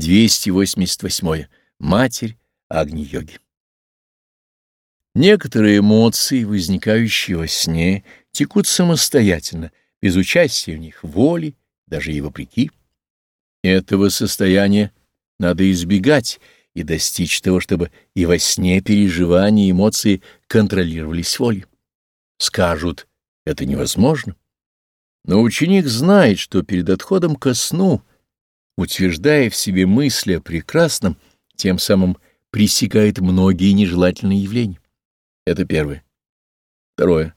288. Матерь Агни-йоги. Некоторые эмоции, возникающие во сне, текут самостоятельно, без участия в них воли, даже и вопреки. Этого состояния надо избегать и достичь того, чтобы и во сне переживания и эмоции контролировались волей. Скажут, это невозможно. Но ученик знает, что перед отходом ко сну, утверждая в себе мысли о прекрасном, тем самым пресекает многие нежелательные явления. Это первое. Второе.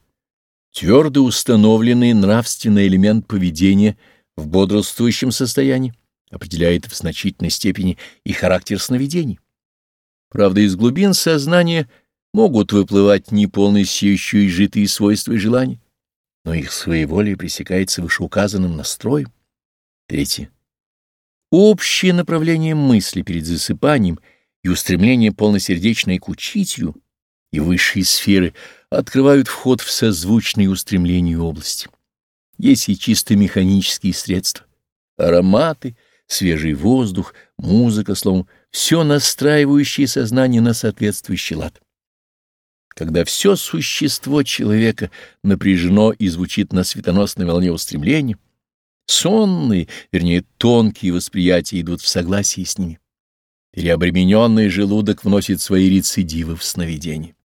Твердо установленный нравственный элемент поведения в бодрствующем состоянии определяет в значительной степени и характер сновидений. Правда, из глубин сознания могут выплывать неполностью еще изжитые свойства и желания, но их своеволие пресекается вышеуказанным настроем. Третье. Общее направление мысли перед засыпанием и устремление полносердечное к учителю и высшие сферы открывают вход в созвучные устремления области. Есть и чисто механические средства, ароматы, свежий воздух, музыка, словом, все настраивающее сознание на соответствующий лад. Когда все существо человека напряжено и звучит на светоносной волне устремления, сонные, вернее, тонкие восприятия идут в согласии с ними. Переобремененный желудок вносит свои рецидивы в сновидение.